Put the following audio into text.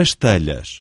as telhas.